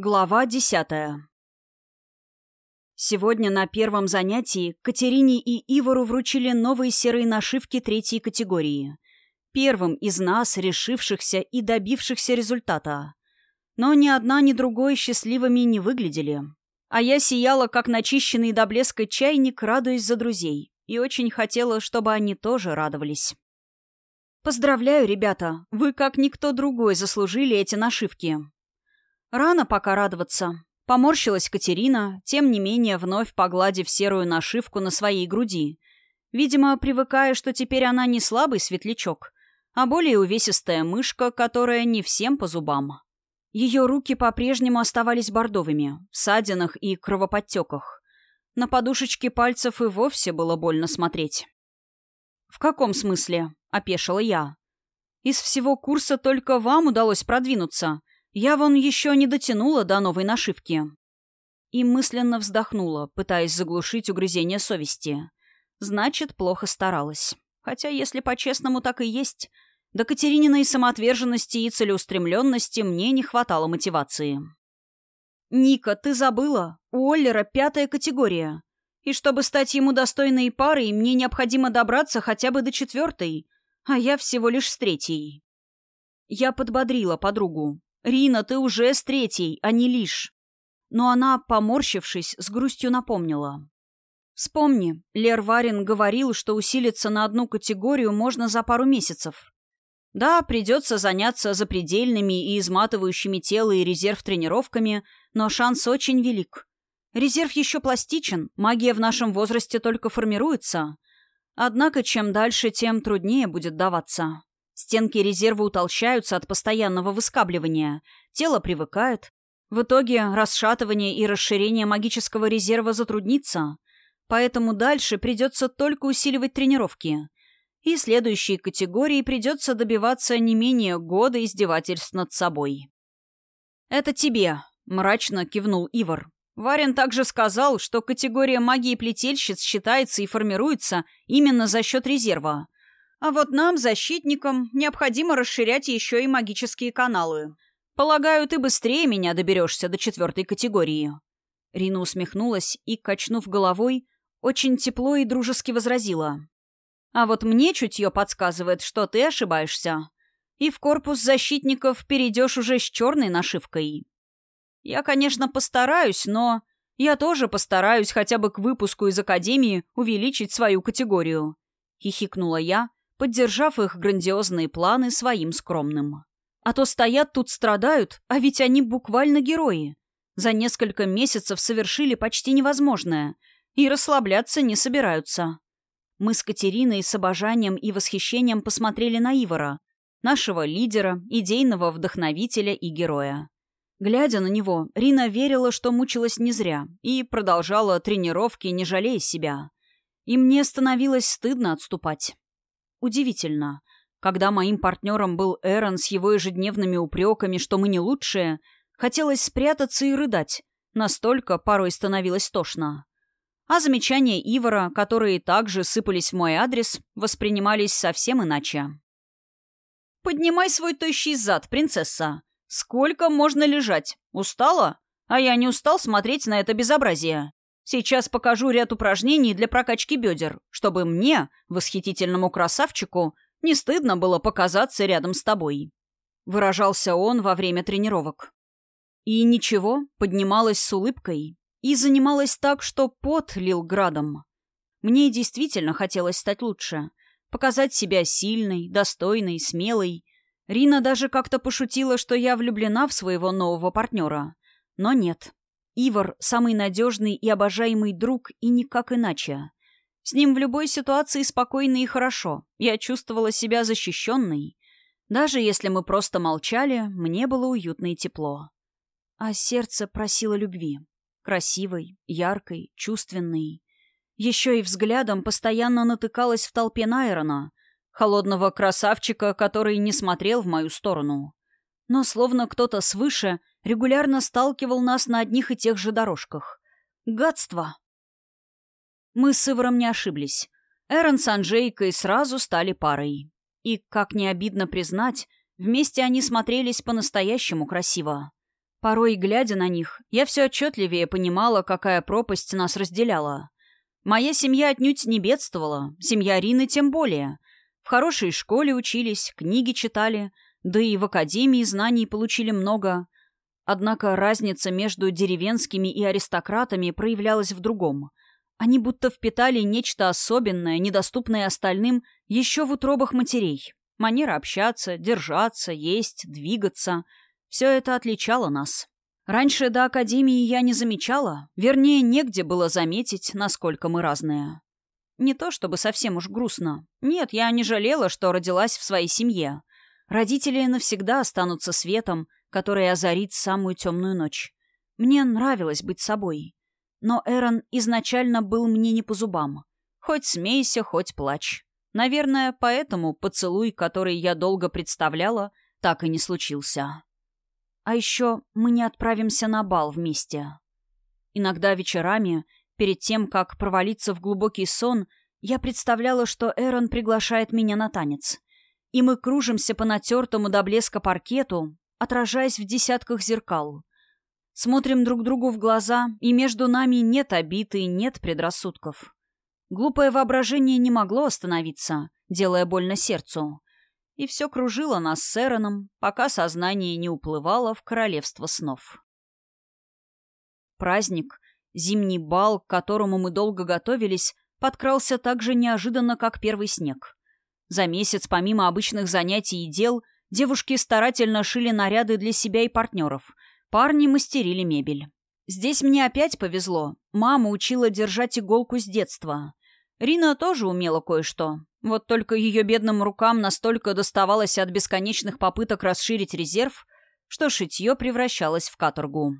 Глава десятая Сегодня на первом занятии Катерине и Ивору вручили новые серые нашивки третьей категории. Первым из нас, решившихся и добившихся результата. Но ни одна, ни другой счастливыми не выглядели. А я сияла, как начищенный до блеска чайник, радуясь за друзей. И очень хотела, чтобы они тоже радовались. Поздравляю, ребята, вы как никто другой заслужили эти нашивки. Рано пока радоваться. Поморщилась Катерина, тем не менее вновь погладив серую нашивку на своей груди. Видимо, привыкая, что теперь она не слабый светлячок, а более увесистая мышка, которая не всем по зубам. Ее руки по-прежнему оставались бордовыми, в ссадинах и кровоподтеках. На подушечке пальцев и вовсе было больно смотреть. «В каком смысле?» — опешила я. «Из всего курса только вам удалось продвинуться. Я вон еще не дотянула до новой нашивки. И мысленно вздохнула, пытаясь заглушить угрызение совести. Значит, плохо старалась. Хотя, если по-честному, так и есть. До Катерининой самоотверженности и целеустремленности мне не хватало мотивации. «Ника, ты забыла? У Оллера пятая категория. И чтобы стать ему достойной парой, мне необходимо добраться хотя бы до четвертой, а я всего лишь с третьей». Я подбодрила подругу. «Рина, ты уже с третьей, а не лишь». Но она, поморщившись, с грустью напомнила. «Вспомни, Лер Варин говорил, что усилиться на одну категорию можно за пару месяцев. Да, придется заняться запредельными и изматывающими тело и резерв тренировками, но шанс очень велик. Резерв еще пластичен, магия в нашем возрасте только формируется. Однако чем дальше, тем труднее будет даваться. Стенки резерва утолщаются от постоянного выскабливания, тело привыкает. В итоге расшатывание и расширение магического резерва затруднится, поэтому дальше придется только усиливать тренировки. И следующей категории придется добиваться не менее года издевательств над собой. «Это тебе», — мрачно кивнул Ивар. Варин также сказал, что категория магии плетельщиц считается и формируется именно за счет резерва — а вот нам, защитникам, необходимо расширять еще и магические каналы. Полагаю, ты быстрее меня доберешься до четвертой категории». Рина усмехнулась и, качнув головой, очень тепло и дружески возразила. «А вот мне чутье подсказывает, что ты ошибаешься. И в корпус защитников перейдешь уже с черной нашивкой. Я, конечно, постараюсь, но... Я тоже постараюсь хотя бы к выпуску из Академии увеличить свою категорию», — хихикнула я, поддержав их грандиозные планы своим скромным. А то стоят тут страдают, а ведь они буквально герои. За несколько месяцев совершили почти невозможное и расслабляться не собираются. Мы с Катериной с обожанием и восхищением посмотрели на Ивара, нашего лидера, идейного вдохновителя и героя. Глядя на него, Рина верила, что мучилась не зря, и продолжала тренировки, не жалея себя. И мне становилось стыдно отступать. Удивительно. Когда моим партнером был Эрон с его ежедневными упреками, что мы не лучшие, хотелось спрятаться и рыдать. Настолько порой становилось тошно. А замечания Ивара, которые также сыпались в мой адрес, воспринимались совсем иначе. «Поднимай свой тощий зад, принцесса. Сколько можно лежать? Устала? А я не устал смотреть на это безобразие. Сейчас покажу ряд упражнений для прокачки бедер, чтобы мне, восхитительному красавчику, не стыдно было показаться рядом с тобой. Выражался он во время тренировок. И ничего, поднималась с улыбкой и занималась так, что пот лил градом. Мне действительно хотелось стать лучше, показать себя сильной, достойной, смелой. Рина даже как-то пошутила, что я влюблена в своего нового партнера. Но нет, Ивар — самый надежный и обожаемый друг, и никак иначе. С ним в любой ситуации спокойно и хорошо. Я чувствовала себя защищенной. Даже если мы просто молчали, мне было уютно и тепло. А сердце просило любви. Красивой, яркой, чувственной. Еще и взглядом постоянно натыкалась в толпе Найрона, холодного красавчика, который не смотрел в мою сторону. Но словно кто-то свыше регулярно сталкивал нас на одних и тех же дорожках. Гадство! Мы с Иваром не ошиблись. Эрон с Анжейкой сразу стали парой. И, как не обидно признать, вместе они смотрелись по-настоящему красиво. Порой, глядя на них, я все отчетливее понимала, какая пропасть нас разделяла. Моя семья отнюдь не бедствовала, семья Рины тем более. В хорошей школе учились, книги читали, да и в академии знаний получили много. Однако разница между деревенскими и аристократами проявлялась в другом. Они будто впитали нечто особенное, недоступное остальным, еще в утробах матерей. Манера общаться, держаться, есть, двигаться — все это отличало нас. Раньше до Академии я не замечала, вернее, негде было заметить, насколько мы разные. Не то чтобы совсем уж грустно. Нет, я не жалела, что родилась в своей семье. Родители навсегда останутся светом, который озарит самую темную ночь. Мне нравилось быть собой. Но Эрон изначально был мне не по зубам. Хоть смейся, хоть плачь. Наверное, поэтому поцелуй, который я долго представляла, так и не случился. А еще мы не отправимся на бал вместе. Иногда вечерами, перед тем, как провалиться в глубокий сон, я представляла, что Эрон приглашает меня на танец. И мы кружимся по натертому до блеска паркету, отражаясь в десятках зеркал. Смотрим друг другу в глаза, и между нами нет обид и нет предрассудков. Глупое воображение не могло остановиться, делая больно сердцу. И все кружило нас с Эроном, пока сознание не уплывало в королевство снов. Праздник, зимний бал, к которому мы долго готовились, подкрался так же неожиданно, как первый снег. За месяц, помимо обычных занятий и дел, девушки старательно шили наряды для себя и партнеров. Парни мастерили мебель. Здесь мне опять повезло. Мама учила держать иголку с детства. Рина тоже умела кое-что. Вот только ее бедным рукам настолько доставалось от бесконечных попыток расширить резерв, что шитье превращалось в каторгу.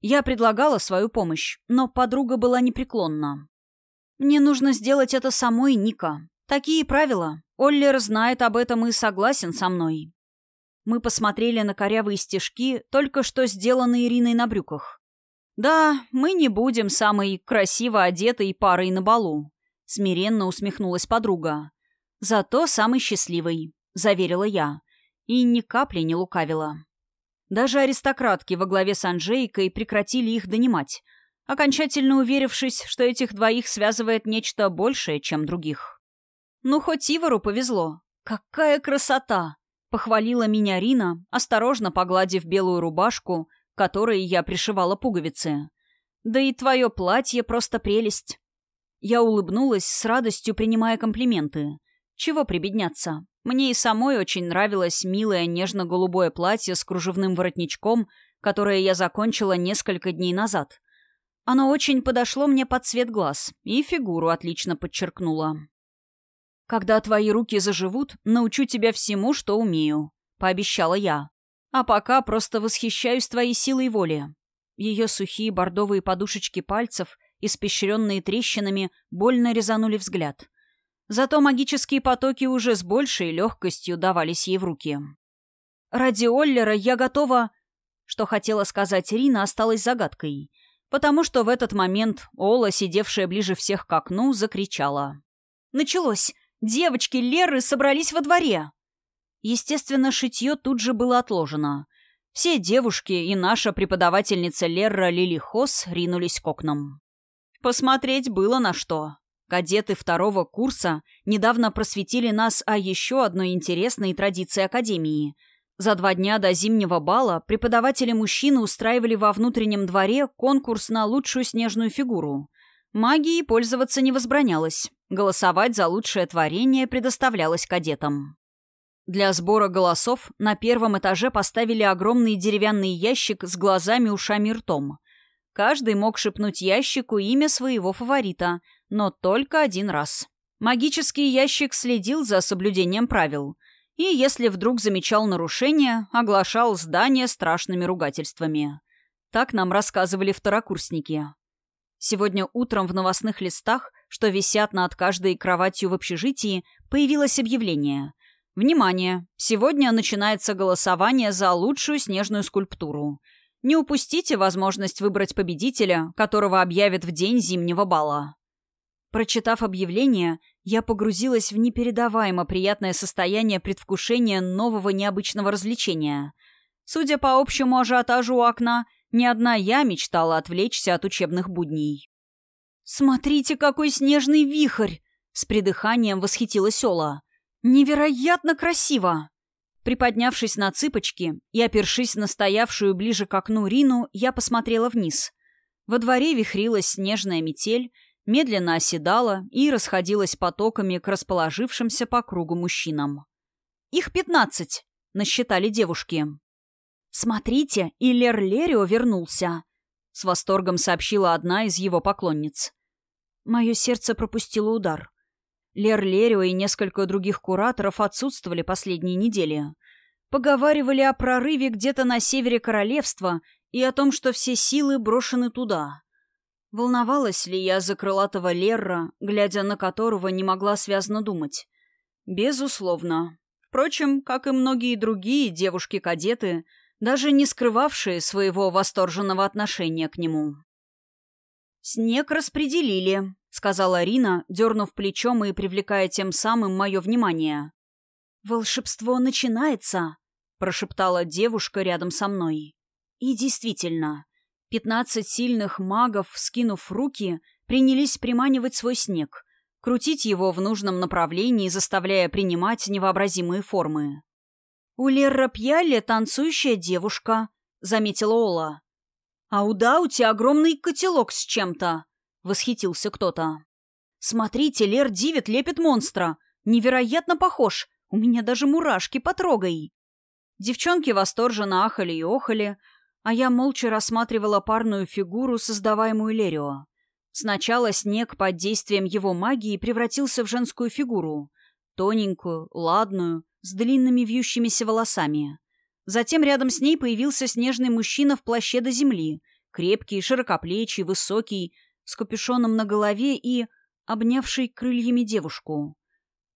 Я предлагала свою помощь, но подруга была непреклонна. «Мне нужно сделать это самой, Ника. Такие правила. Оллер знает об этом и согласен со мной. Мы посмотрели на корявые стежки, только что сделанные Ириной на брюках. Да, мы не будем самой красиво одетой парой на балу. Смиренно усмехнулась подруга. Зато самый счастливый, заверила я. И ни капли не лукавила. Даже аристократки во главе с Анжейкой прекратили их донимать, окончательно уверившись, что этих двоих связывает нечто большее, чем других. Ну, хоть Ивару повезло. Какая красота! Похвалила меня Рина, осторожно погладив белую рубашку, которой я пришивала пуговицы. Да и твое платье просто прелесть. Я улыбнулась, с радостью принимая комплименты. Чего прибедняться? Мне и самой очень нравилось милое нежно-голубое платье с кружевным воротничком, которое я закончила несколько дней назад. Оно очень подошло мне под цвет глаз и фигуру отлично подчеркнуло. «Когда твои руки заживут, научу тебя всему, что умею», — пообещала я. «А пока просто восхищаюсь твоей силой воли». Ее сухие бордовые подушечки пальцев, испещренные трещинами, больно резанули взгляд. Зато магические потоки уже с большей легкостью давались ей в руки. «Ради Оллера я готова...» Что хотела сказать Рина, осталось загадкой, потому что в этот момент Ола, сидевшая ближе всех к окну, закричала. «Началось! Девочки Леры собрались во дворе. Естественно, шитье тут же было отложено. Все девушки и наша преподавательница Лерра Лили Хос ринулись к окнам. Посмотреть было на что. Кадеты второго курса недавно просветили нас о еще одной интересной традиции Академии. За два дня до зимнего бала преподаватели-мужчины устраивали во внутреннем дворе конкурс на лучшую снежную фигуру. Магией пользоваться не возбранялось. Голосовать за лучшее творение предоставлялось кадетам. Для сбора голосов на первом этаже поставили огромный деревянный ящик с глазами, ушами и ртом. Каждый мог шепнуть ящику имя своего фаворита, но только один раз. Магический ящик следил за соблюдением правил, и если вдруг замечал нарушение, оглашал здание страшными ругательствами. Так нам рассказывали второкурсники. Сегодня утром в новостных листах, что висят над каждой кроватью в общежитии, появилось объявление. Внимание! Сегодня начинается голосование за лучшую снежную скульптуру. Не упустите возможность выбрать победителя, которого объявят в день зимнего бала. Прочитав объявление, я погрузилась в непередаваемо приятное состояние предвкушения нового необычного развлечения. Судя по общему ажиотажу у окна, ни одна я мечтала отвлечься от учебных будней. «Смотрите, какой снежный вихрь!» — с придыханием восхитилась Ола. «Невероятно красиво!» Приподнявшись на цыпочки и опершись на стоявшую ближе к окну Рину, я посмотрела вниз. Во дворе вихрилась снежная метель, медленно оседала и расходилась потоками к расположившимся по кругу мужчинам. «Их пятнадцать!» — насчитали девушки. «Смотрите, и Лер Лерио вернулся!» — с восторгом сообщила одна из его поклонниц. Мое сердце пропустило удар. Лер Лерио и несколько других кураторов отсутствовали последние недели. Поговаривали о прорыве где-то на севере королевства и о том, что все силы брошены туда. Волновалась ли я за крылатого Лерра, глядя на которого не могла связно думать? Безусловно. Впрочем, как и многие другие девушки-кадеты, даже не скрывавшие своего восторженного отношения к нему. «Снег распределили», — сказала Рина, дернув плечом и привлекая тем самым мое внимание. «Волшебство начинается», — прошептала девушка рядом со мной. И действительно, пятнадцать сильных магов, скинув руки, принялись приманивать свой снег, крутить его в нужном направлении, заставляя принимать невообразимые формы. «У Лерра Пьялли танцующая девушка», — заметила Ола. «А у Даути огромный котелок с чем-то», — восхитился кто-то. «Смотрите, Лер Дивит лепит монстра. Невероятно похож. У меня даже мурашки потрогай». Девчонки восторженно ахали и охали, а я молча рассматривала парную фигуру, создаваемую Лерио. Сначала снег под действием его магии превратился в женскую фигуру. Тоненькую, ладную, с длинными вьющимися волосами. Затем рядом с ней появился снежный мужчина в плаще до земли, крепкий, широкоплечий, высокий, с капюшоном на голове и обнявший крыльями девушку.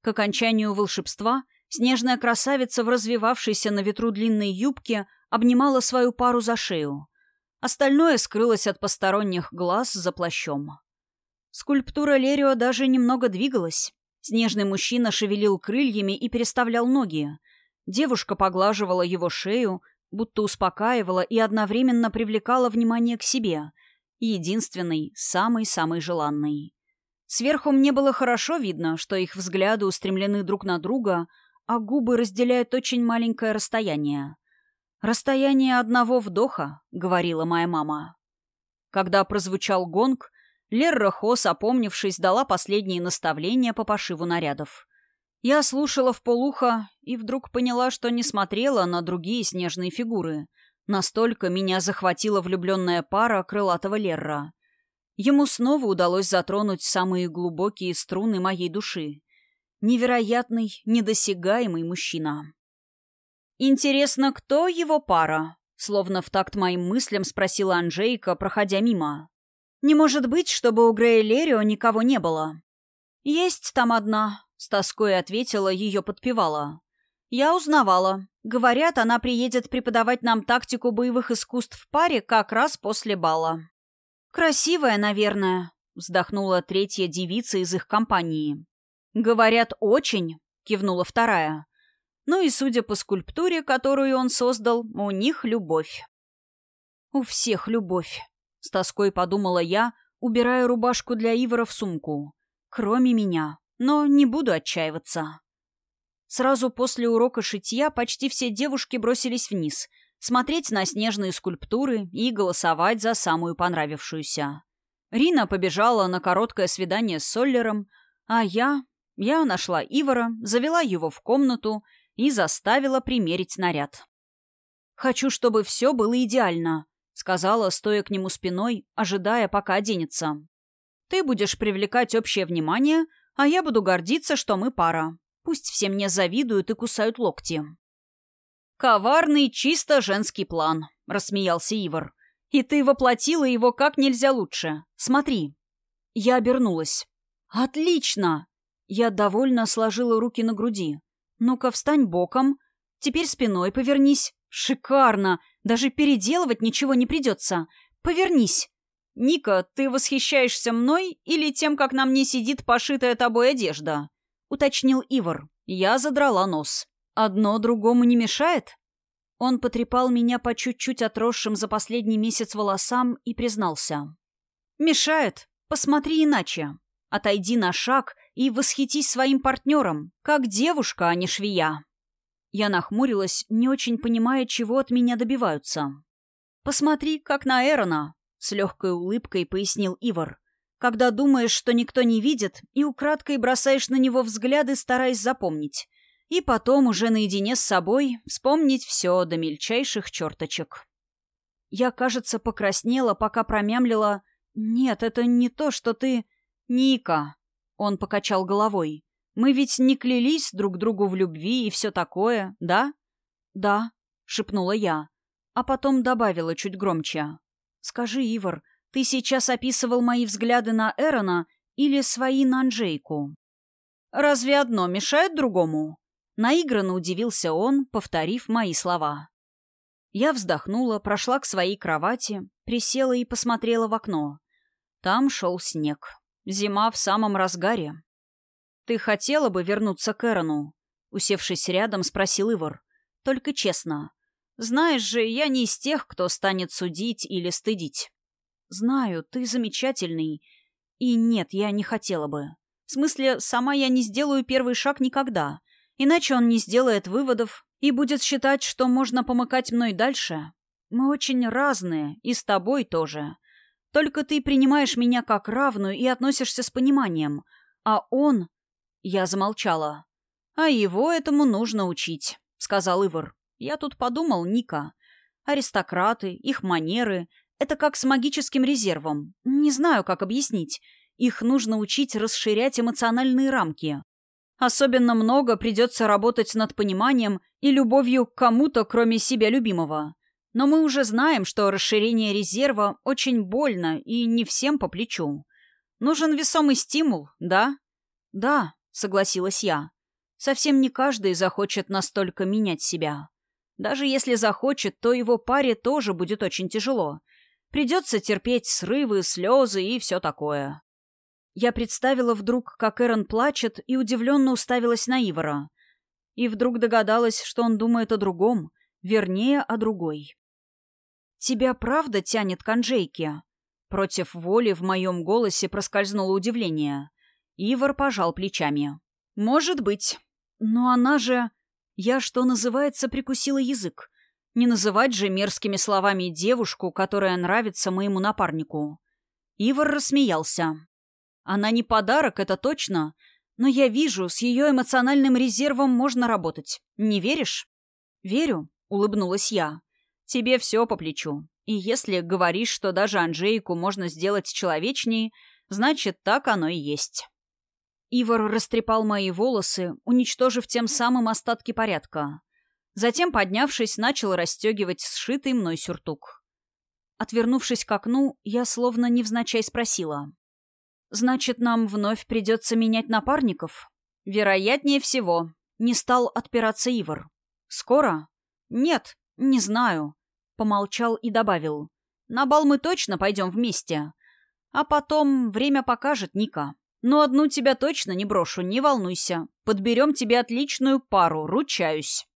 К окончанию волшебства снежная красавица в развивавшейся на ветру длинной юбке обнимала свою пару за шею. Остальное скрылось от посторонних глаз за плащом. Скульптура Лерио даже немного двигалась. Снежный мужчина шевелил крыльями и переставлял ноги. Девушка поглаживала его шею, будто успокаивала и одновременно привлекала внимание к себе — единственный, самый-самый желанный. Сверху мне было хорошо видно, что их взгляды устремлены друг на друга, а губы разделяют очень маленькое расстояние. «Расстояние одного вдоха», — говорила моя мама. Когда прозвучал гонг, Лерра Хос, опомнившись, дала последние наставления по пошиву нарядов. Я слушала в полухо и вдруг поняла, что не смотрела на другие снежные фигуры — Настолько меня захватила влюбленная пара крылатого Лерра. Ему снова удалось затронуть самые глубокие струны моей души. Невероятный, недосягаемый мужчина. «Интересно, кто его пара?» Словно в такт моим мыслям спросила Анжейка, проходя мимо. «Не может быть, чтобы у Грея Лерио никого не было». «Есть там одна», — с тоской ответила, ее подпевала. «Я узнавала. Говорят, она приедет преподавать нам тактику боевых искусств в паре как раз после бала». «Красивая, наверное», — вздохнула третья девица из их компании. «Говорят, очень», — кивнула вторая. Ну и, судя по скульптуре, которую он создал, у них любовь. «У всех любовь», — с тоской подумала я, убирая рубашку для Ивара в сумку. «Кроме меня. Но не буду отчаиваться». Сразу после урока шитья почти все девушки бросились вниз, смотреть на снежные скульптуры и голосовать за самую понравившуюся. Рина побежала на короткое свидание с Соллером, а я... Я нашла Ивара, завела его в комнату и заставила примерить наряд. «Хочу, чтобы все было идеально», — сказала, стоя к нему спиной, ожидая, пока оденется. «Ты будешь привлекать общее внимание, а я буду гордиться, что мы пара. Пусть все мне завидуют и кусают локти. «Коварный, чисто женский план», — рассмеялся Ивар. «И ты воплотила его как нельзя лучше. Смотри». Я обернулась. «Отлично!» Я довольно сложила руки на груди. «Ну-ка, встань боком. Теперь спиной повернись. Шикарно! Даже переделывать ничего не придется. Повернись!» «Ника, ты восхищаешься мной или тем, как на мне сидит пошитая тобой одежда?» — уточнил Ивар. Я задрала нос. «Одно другому не мешает?» Он потрепал меня по чуть-чуть отросшим за последний месяц волосам и признался. «Мешает. Посмотри иначе. Отойди на шаг и восхитись своим партнером, как девушка, а не швея». Я нахмурилась, не очень понимая, чего от меня добиваются. «Посмотри, как на Эрона», — с легкой улыбкой пояснил Ивар. «Когда думаешь, что никто не видит, и украдкой бросаешь на него взгляды, стараясь запомнить. И потом уже наедине с собой вспомнить все до мельчайших черточек. Я, кажется, покраснела, пока промямлила «Нет, это не то, что ты...» «Ника!» — он покачал головой. «Мы ведь не клялись друг другу в любви и все такое, да?» «Да», — шепнула я, а потом добавила чуть громче. «Скажи, Ивар, ты сейчас описывал мои взгляды на Эрона или свои на Анжейку?» «Разве одно мешает другому?» Наигранно удивился он, повторив мои слова. Я вздохнула, прошла к своей кровати, присела и посмотрела в окно. Там шел снег. Зима в самом разгаре. «Ты хотела бы вернуться к Эрону?» Усевшись рядом, спросил Ивар. «Только честно. Знаешь же, я не из тех, кто станет судить или стыдить». «Знаю, ты замечательный. И нет, я не хотела бы. В смысле, сама я не сделаю первый шаг никогда. Иначе он не сделает выводов и будет считать, что можно помыкать мной дальше. Мы очень разные, и с тобой тоже. Только ты принимаешь меня как равную и относишься с пониманием. А он... Я замолчала. А его этому нужно учить, сказал Ивар. Я тут подумал, Ника. Аристократы, их манеры — это как с магическим резервом. Не знаю, как объяснить. Их нужно учить расширять эмоциональные рамки. Особенно много придется работать над пониманием и любовью к кому-то, кроме себя любимого. Но мы уже знаем, что расширение резерва очень больно и не всем по плечу. Нужен весомый стимул, да? Да, согласилась я. Совсем не каждый захочет настолько менять себя. Даже если захочет, то его паре тоже будет очень тяжело. Придется терпеть срывы, слезы и все такое. Я представила вдруг, как Эрон плачет, и удивленно уставилась на Ивара. И вдруг догадалась, что он думает о другом, вернее, о другой. «Тебя правда тянет к Анжейке?» Против воли в моем голосе проскользнуло удивление. Ивар пожал плечами. «Может быть. Но она же...» Я, что называется, прикусила язык. Не называть же мерзкими словами девушку, которая нравится моему напарнику. Ивар рассмеялся. Она не подарок, это точно. Но я вижу, с ее эмоциональным резервом можно работать. Не веришь? Верю, улыбнулась я. Тебе все по плечу. И если говоришь, что даже Анжейку можно сделать человечней, значит, так оно и есть. Ивар растрепал мои волосы, уничтожив тем самым остатки порядка. Затем, поднявшись, начал расстегивать сшитый мной сюртук. Отвернувшись к окну, я словно невзначай спросила. Значит, нам вновь придется менять напарников? Вероятнее всего. Не стал отпираться Ивар. Скоро? Нет, не знаю. Помолчал и добавил. На бал мы точно пойдем вместе. А потом время покажет, Ника. Но одну тебя точно не брошу, не волнуйся. Подберем тебе отличную пару, ручаюсь.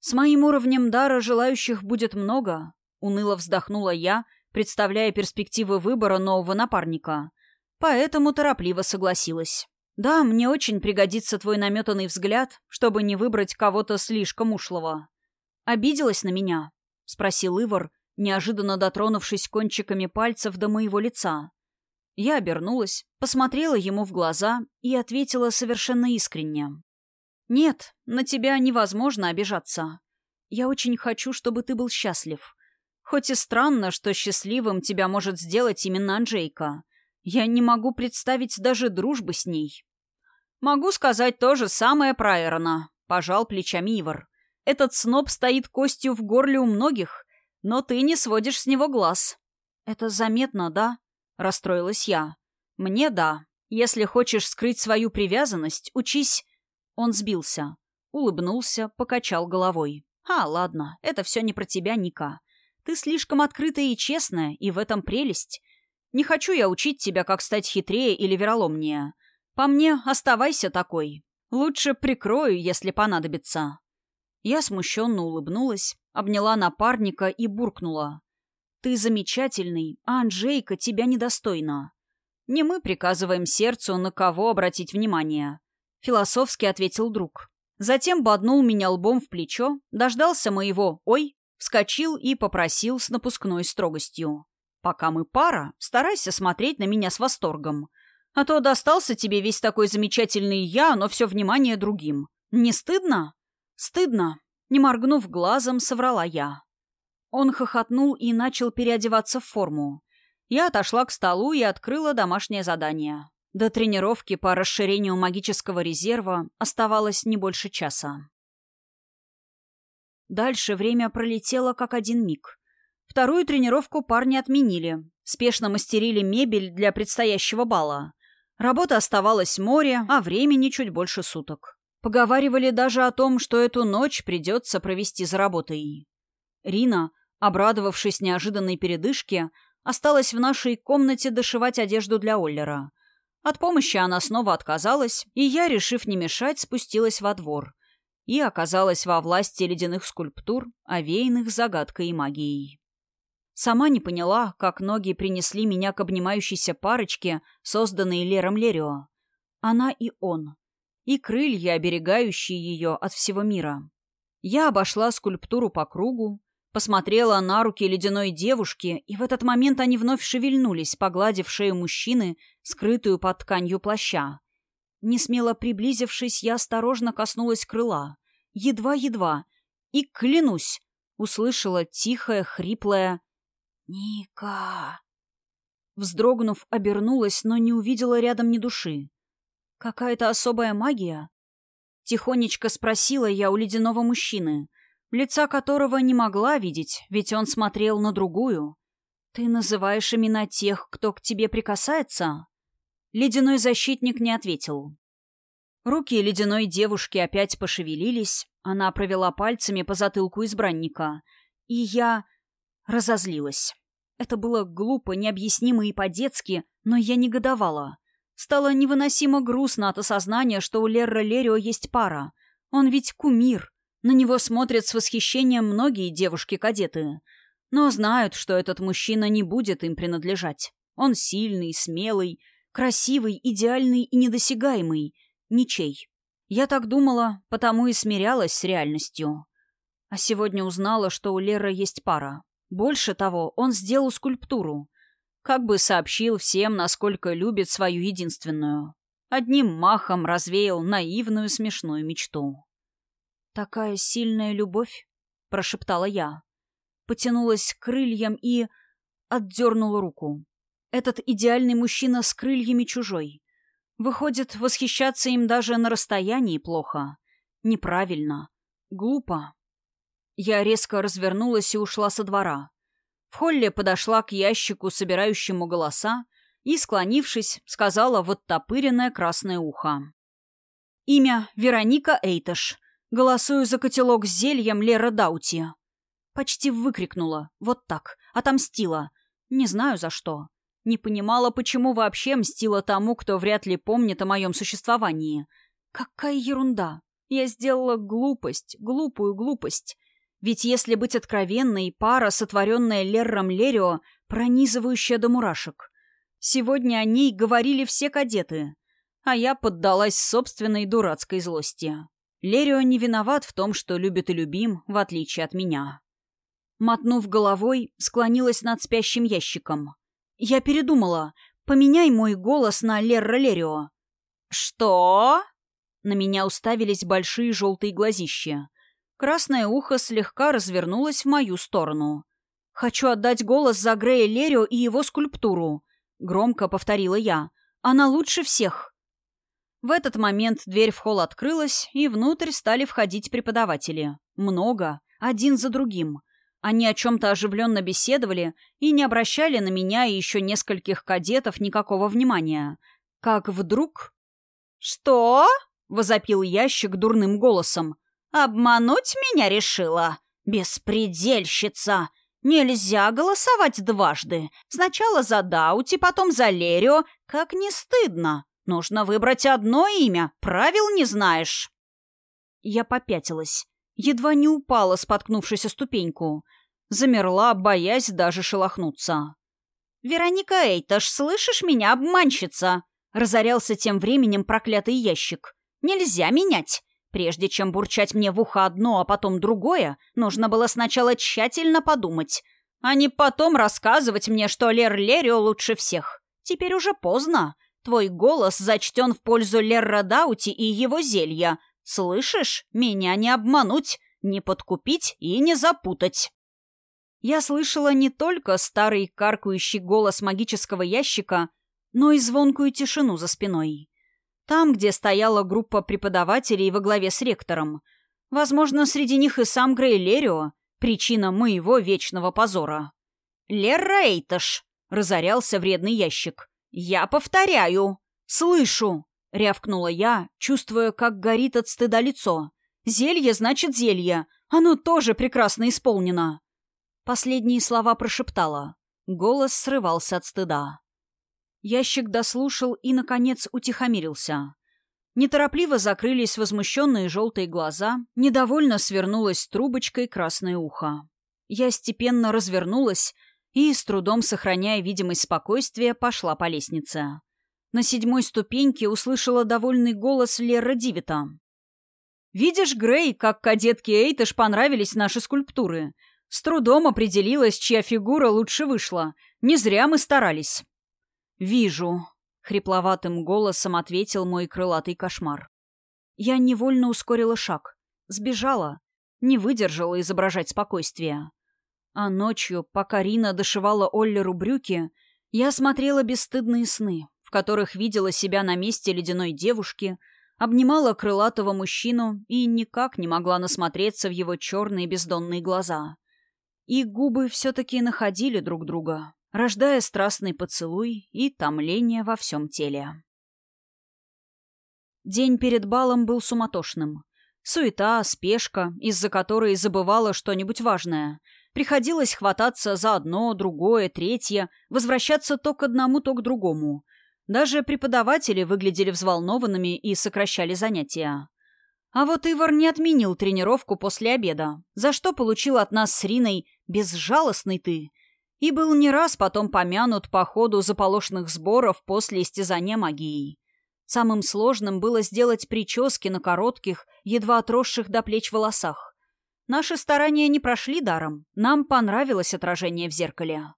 С моим уровнем дара желающих будет много. Уныло вздохнула я, представляя перспективы выбора нового напарника — Поэтому торопливо согласилась. «Да, мне очень пригодится твой наметанный взгляд, чтобы не выбрать кого-то слишком ушлого». «Обиделась на меня?» — спросил Ивар, неожиданно дотронувшись кончиками пальцев до моего лица. Я обернулась, посмотрела ему в глаза и ответила совершенно искренне. «Нет, на тебя невозможно обижаться. Я очень хочу, чтобы ты был счастлив. Хоть и странно, что счастливым тебя может сделать именно Анжейка. Я не могу представить даже дружбы с ней. Могу сказать то же самое про Эрона, пожал плечами Ивар. Этот сноб стоит костью в горле у многих, но ты не сводишь с него глаз. Это заметно, да? Расстроилась я. Мне да. Если хочешь скрыть свою привязанность, учись... Он сбился. Улыбнулся, покачал головой. «А, ладно, это все не про тебя, Ника. Ты слишком открытая и честная, и в этом прелесть. Не хочу я учить тебя, как стать хитрее или вероломнее. По мне, оставайся такой. Лучше прикрою, если понадобится». Я смущенно улыбнулась, обняла напарника и буркнула. «Ты замечательный, а Анжейка тебя недостойна. Не мы приказываем сердцу, на кого обратить внимание», — философски ответил друг. Затем боднул меня лбом в плечо, дождался моего «ой», вскочил и попросил с напускной строгостью. «Пока мы пара, старайся смотреть на меня с восторгом. А то достался тебе весь такой замечательный я, но все внимание другим. Не стыдно?» «Стыдно», — не моргнув глазом, соврала я. Он хохотнул и начал переодеваться в форму. Я отошла к столу и открыла домашнее задание. До тренировки по расширению магического резерва оставалось не больше часа. Дальше время пролетело как один миг. Вторую тренировку парни отменили. Спешно мастерили мебель для предстоящего бала. Работа оставалась море, а времени чуть больше суток. Поговаривали даже о том, что эту ночь придется провести за работой. Рина, обрадовавшись неожиданной передышке, осталась в нашей комнате дошивать одежду для Оллера. От помощи она снова отказалась, и я, решив не мешать, спустилась во двор и оказалась во власти ледяных скульптур, овеянных загадкой и магией. Сама не поняла, как ноги принесли меня к обнимающейся парочке, созданной Лером Лерио. Она и он и крылья, оберегающие ее от всего мира. Я обошла скульптуру по кругу, посмотрела на руки ледяной девушки, и в этот момент они вновь шевельнулись, погладив шею мужчины, скрытую под тканью плаща. Несмело приблизившись, я осторожно коснулась крыла. Едва-едва. И, клянусь, услышала тихое, хриплое «Ника». Вздрогнув, обернулась, но не увидела рядом ни души. Какая-то особая магия? Тихонечко спросила я у ледяного мужчины, лица которого не могла видеть, ведь он смотрел на другую. «Ты называешь имена тех, кто к тебе прикасается?» Ледяной защитник не ответил. Руки ледяной девушки опять пошевелились, она провела пальцами по затылку избранника, и я разозлилась. Это было глупо, необъяснимо и по-детски, но я негодовала. Стало невыносимо грустно от осознания, что у Лерра Лерио есть пара. Он ведь кумир. На него смотрят с восхищением многие девушки-кадеты. Но знают, что этот мужчина не будет им принадлежать. Он сильный, смелый, красивый, идеальный и недосягаемый. Ничей. Я так думала, потому и смирялась с реальностью. А сегодня узнала, что у Леры есть пара. Больше того, он сделал скульптуру. Как бы сообщил всем, насколько любит свою единственную. Одним махом развеял наивную смешную мечту. «Такая сильная любовь», — прошептала я. Потянулась к крыльям и... отдернула руку. Этот идеальный мужчина с крыльями чужой. Выходит, восхищаться им даже на расстоянии плохо. Неправильно. Глупо. Я резко развернулась и ушла со двора. В холле подошла к ящику, собирающему голоса, и, склонившись, сказала в оттопыренное красное ухо. «Имя Вероника Эйташ. Голосую за котелок с зельем Лера Даути». Почти выкрикнула. Вот так. Отомстила. Не знаю за что. Не понимала, почему вообще мстила тому, кто вряд ли помнит о моем существовании. Какая ерунда. Я сделала глупость, глупую глупость. Ведь если быть откровенной, пара, сотворенная Лерром Лерио, пронизывающая до мурашек. Сегодня о ней говорили все кадеты, а я поддалась собственной дурацкой злости. Лерио не виноват в том, что любит и любим, в отличие от меня. Мотнув головой, склонилась над спящим ящиком. Я передумала. Поменяй мой голос на Лерра Лерио. «Что?» На меня уставились большие желтые глазища. Красное ухо слегка развернулось в мою сторону. «Хочу отдать голос за Грея Лерио и его скульптуру», — громко повторила я. «Она лучше всех». В этот момент дверь в холл открылась, и внутрь стали входить преподаватели. Много, один за другим. Они о чем-то оживленно беседовали и не обращали на меня и еще нескольких кадетов никакого внимания. Как вдруг... «Что?» — возопил ящик дурным голосом. Обмануть меня решила? Беспредельщица! Нельзя голосовать дважды. Сначала за Даути, потом за Лерио. Как не стыдно. Нужно выбрать одно имя. Правил не знаешь. Я попятилась. Едва не упала, споткнувшись о ступеньку. Замерла, боясь даже шелохнуться. «Вероника Эйташ, слышишь меня, обманщица?» Разорялся тем временем проклятый ящик. «Нельзя менять. Прежде чем бурчать мне в ухо одно, а потом другое, нужно было сначала тщательно подумать, а не потом рассказывать мне, что Лер Лерио лучше всех. Теперь уже поздно. Твой голос зачтен в пользу Лерра Даути и его зелья. Слышишь? Меня не обмануть, не подкупить и не запутать. Я слышала не только старый каркающий голос магического ящика, но и звонкую тишину за спиной. Там, где стояла группа преподавателей во главе с ректором. Возможно, среди них и сам Грей Лерио, причина моего вечного позора. «Леррейташ!» — разорялся вредный ящик. «Я повторяю!» «Слышу!» — рявкнула я, чувствуя, как горит от стыда лицо. «Зелье значит зелье. Оно тоже прекрасно исполнено!» Последние слова прошептала. Голос срывался от стыда. Ящик дослушал и, наконец, утихомирился. Неторопливо закрылись возмущенные желтые глаза, недовольно свернулась трубочкой красное ухо. Я степенно развернулась и, с трудом сохраняя видимость спокойствия, пошла по лестнице. На седьмой ступеньке услышала довольный голос Лера Дивита. «Видишь, Грей, как кадетке Эйтеш понравились наши скульптуры. С трудом определилась, чья фигура лучше вышла. Не зря мы старались». «Вижу», — хрипловатым голосом ответил мой крылатый кошмар. Я невольно ускорила шаг. Сбежала. Не выдержала изображать спокойствие. А ночью, пока Рина дошивала Оллеру брюки, я смотрела бесстыдные сны, в которых видела себя на месте ледяной девушки, обнимала крылатого мужчину и никак не могла насмотреться в его черные бездонные глаза. И губы все-таки находили друг друга, рождая страстный поцелуй и томление во всем теле. День перед балом был суматошным. Суета, спешка, из-за которой забывала что-нибудь важное. Приходилось хвататься за одно, другое, третье, возвращаться то к одному, то к другому. Даже преподаватели выглядели взволнованными и сокращали занятия. А вот Ивар не отменил тренировку после обеда, за что получил от нас с Риной «безжалостный ты», и был не раз потом помянут по ходу заполошных сборов после истязания магией. Самым сложным было сделать прически на коротких, едва отросших до плеч волосах. Наши старания не прошли даром, нам понравилось отражение в зеркале.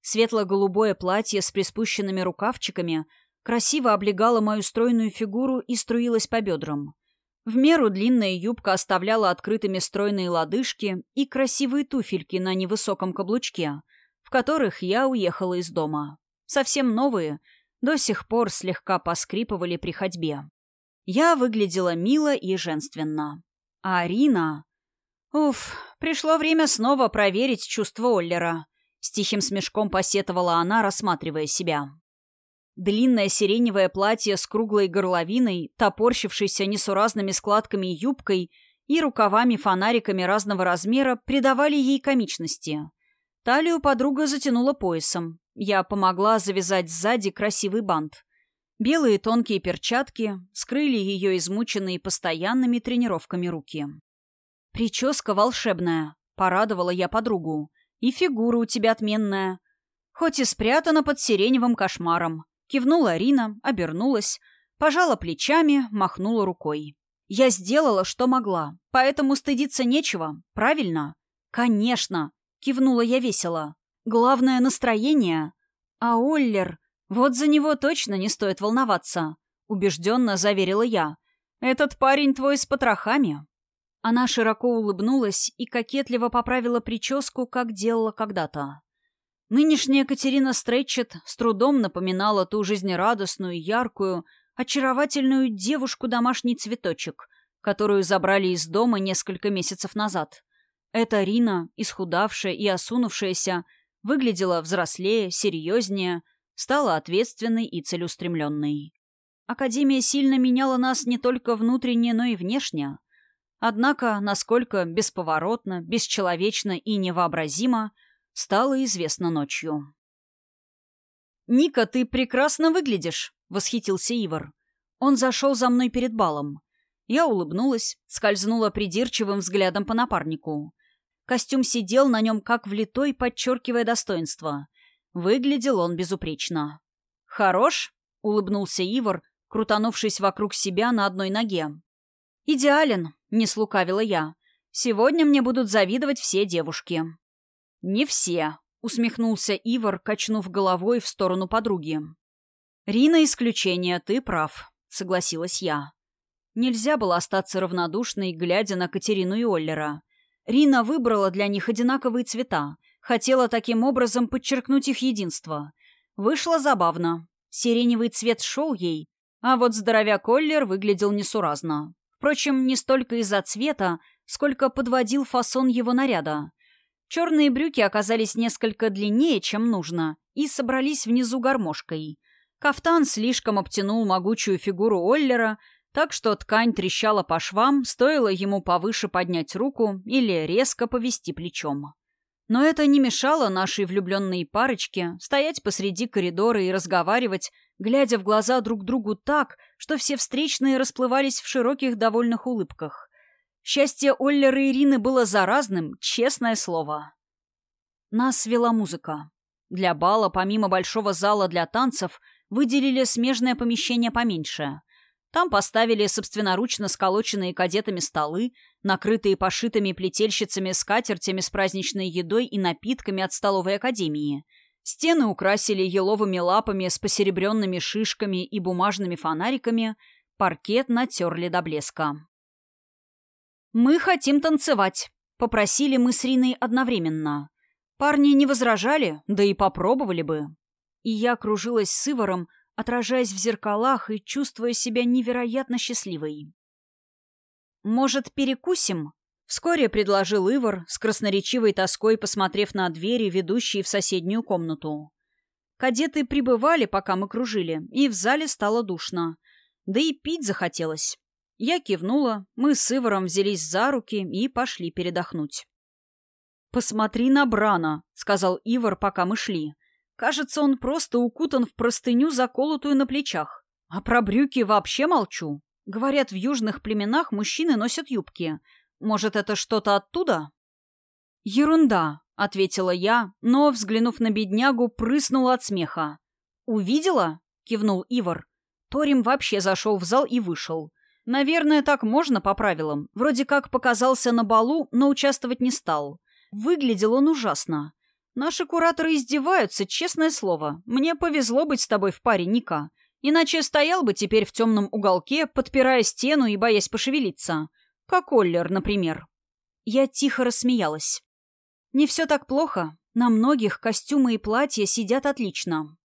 Светло-голубое платье с приспущенными рукавчиками красиво облегало мою стройную фигуру и струилось по бедрам. В меру длинная юбка оставляла открытыми стройные лодыжки и красивые туфельки на невысоком каблучке — в которых я уехала из дома. Совсем новые, до сих пор слегка поскрипывали при ходьбе. Я выглядела мило и женственно. А Арина... Уф, пришло время снова проверить чувство Оллера. С тихим смешком посетовала она, рассматривая себя. Длинное сиреневое платье с круглой горловиной, топорщившейся несуразными складками юбкой и рукавами-фонариками разного размера придавали ей комичности — Талию подруга затянула поясом. Я помогла завязать сзади красивый бант. Белые тонкие перчатки скрыли ее измученные постоянными тренировками руки. «Прическа волшебная», — порадовала я подругу. «И фигура у тебя отменная. Хоть и спрятана под сиреневым кошмаром». Кивнула Рина, обернулась, пожала плечами, махнула рукой. «Я сделала, что могла, поэтому стыдиться нечего, правильно?» «Конечно!» Кивнула я весело. Главное — настроение. А Оллер... Вот за него точно не стоит волноваться. Убежденно заверила я. Этот парень твой с потрохами. Она широко улыбнулась и кокетливо поправила прическу, как делала когда-то. Нынешняя Катерина Стретчет с трудом напоминала ту жизнерадостную, яркую, очаровательную девушку-домашний цветочек, которую забрали из дома несколько месяцев назад. Эта Рина, исхудавшая и осунувшаяся, выглядела взрослее, серьезнее, стала ответственной и целеустремленной. Академия сильно меняла нас не только внутренне, но и внешне. Однако, насколько бесповоротно, бесчеловечно и невообразимо, стало известно ночью. «Ника, ты прекрасно выглядишь!» — восхитился Ивар. Он зашел за мной перед балом. Я улыбнулась, скользнула придирчивым взглядом по напарнику. Костюм сидел на нем как влитой, подчеркивая достоинство. Выглядел он безупречно. «Хорош?» — улыбнулся Ивар, крутанувшись вокруг себя на одной ноге. «Идеален», — не слукавила я. «Сегодня мне будут завидовать все девушки». «Не все», — усмехнулся Ивар, качнув головой в сторону подруги. «Рина исключение, ты прав», — согласилась я. Нельзя было остаться равнодушной, глядя на Катерину и Оллера. Рина выбрала для них одинаковые цвета, хотела таким образом подчеркнуть их единство. Вышло забавно. Сиреневый цвет шел ей, а вот здоровяк Оллер выглядел несуразно. Впрочем, не столько из-за цвета, сколько подводил фасон его наряда. Черные брюки оказались несколько длиннее, чем нужно, и собрались внизу гармошкой. Кафтан слишком обтянул могучую фигуру Оллера, так что ткань трещала по швам, стоило ему повыше поднять руку или резко повести плечом. Но это не мешало нашей влюбленной парочке стоять посреди коридора и разговаривать, глядя в глаза друг другу так, что все встречные расплывались в широких довольных улыбках. Счастье Оллера и Ирины было заразным, честное слово. Нас вела музыка. Для бала, помимо большого зала для танцев, выделили смежное помещение поменьше — там поставили собственноручно сколоченные кадетами столы, накрытые пошитыми плетельщицами скатертями с праздничной едой и напитками от столовой академии. Стены украсили еловыми лапами с посеребренными шишками и бумажными фонариками, паркет натерли до блеска. «Мы хотим танцевать», — попросили мы с Риной одновременно. Парни не возражали, да и попробовали бы. И я кружилась с отражаясь в зеркалах и чувствуя себя невероятно счастливой. «Может, перекусим?» — вскоре предложил Ивар, с красноречивой тоской посмотрев на двери, ведущие в соседнюю комнату. Кадеты прибывали, пока мы кружили, и в зале стало душно. Да и пить захотелось. Я кивнула, мы с Иваром взялись за руки и пошли передохнуть. «Посмотри на Брана», — сказал Ивар, пока мы шли. Кажется, он просто укутан в простыню, заколотую на плечах. А про брюки вообще молчу. Говорят, в южных племенах мужчины носят юбки. Может, это что-то оттуда? Ерунда, ответила я, но, взглянув на беднягу, прыснула от смеха. Увидела? кивнул Ивар. Торим вообще зашел в зал и вышел. Наверное, так можно по правилам. Вроде как показался на балу, но участвовать не стал. Выглядел он ужасно. Наши кураторы издеваются, честное слово. Мне повезло быть с тобой в паре, Ника. Иначе стоял бы теперь в темном уголке, подпирая стену и боясь пошевелиться. Как Оллер, например. Я тихо рассмеялась. Не все так плохо. На многих костюмы и платья сидят отлично.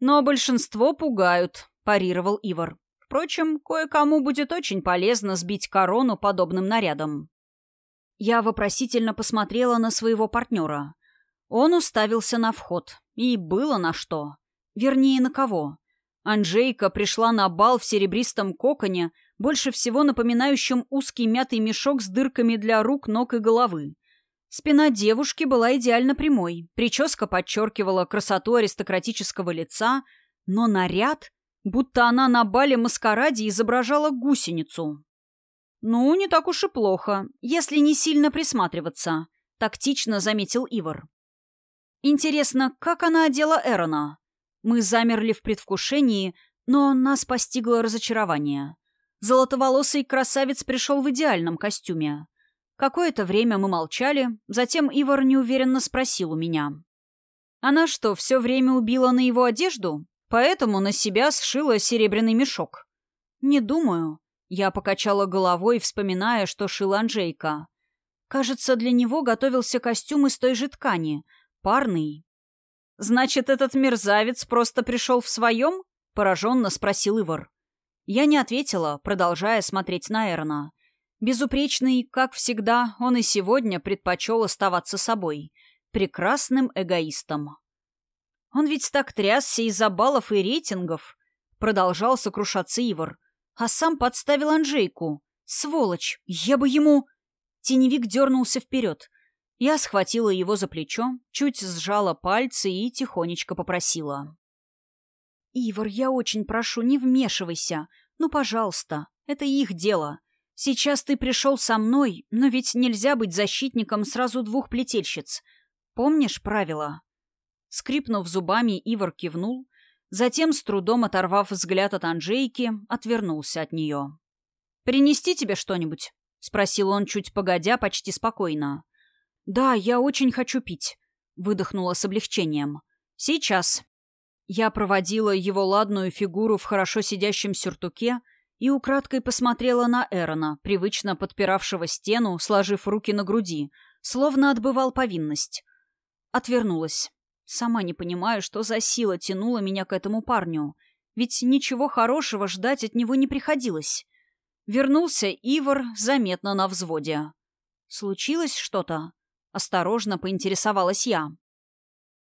Но большинство пугают, парировал Ивар. Впрочем, кое-кому будет очень полезно сбить корону подобным нарядом. Я вопросительно посмотрела на своего партнера. Он уставился на вход. И было на что. Вернее, на кого. Анжейка пришла на бал в серебристом коконе, больше всего напоминающем узкий мятый мешок с дырками для рук, ног и головы. Спина девушки была идеально прямой, прическа подчеркивала красоту аристократического лица, но наряд, будто она на бале-маскараде изображала гусеницу. «Ну, не так уж и плохо, если не сильно присматриваться», — тактично заметил Ивар. Интересно, как она одела Эрона? Мы замерли в предвкушении, но нас постигло разочарование. Золотоволосый красавец пришел в идеальном костюме. Какое-то время мы молчали, затем Ивар неуверенно спросил у меня. Она что, все время убила на его одежду? Поэтому на себя сшила серебряный мешок? Не думаю. Я покачала головой, вспоминая, что шила Анжейка. Кажется, для него готовился костюм из той же ткани — Парный. «Значит, этот мерзавец просто пришел в своем?» — пораженно спросил Ивар. Я не ответила, продолжая смотреть на Эрна. Безупречный, как всегда, он и сегодня предпочел оставаться собой. Прекрасным эгоистом. Он ведь так трясся из-за баллов и рейтингов. Продолжал сокрушаться Ивар. А сам подставил Анжейку. Сволочь! Я бы ему... Теневик дернулся вперед. Я схватила его за плечо, чуть сжала пальцы и тихонечко попросила. «Ивар, я очень прошу, не вмешивайся. Ну, пожалуйста. Это их дело. Сейчас ты пришел со мной, но ведь нельзя быть защитником сразу двух плетельщиц. Помнишь правила?» Скрипнув зубами, Ивар кивнул, затем, с трудом оторвав взгляд от Анжейки, отвернулся от нее. «Принести тебе что-нибудь?» — спросил он чуть погодя, почти спокойно. «Да, я очень хочу пить», — выдохнула с облегчением. «Сейчас». Я проводила его ладную фигуру в хорошо сидящем сюртуке и украдкой посмотрела на Эрона, привычно подпиравшего стену, сложив руки на груди, словно отбывал повинность. Отвернулась. Сама не понимаю, что за сила тянула меня к этому парню, ведь ничего хорошего ждать от него не приходилось. Вернулся Ивар заметно на взводе. «Случилось что-то?» — осторожно поинтересовалась я.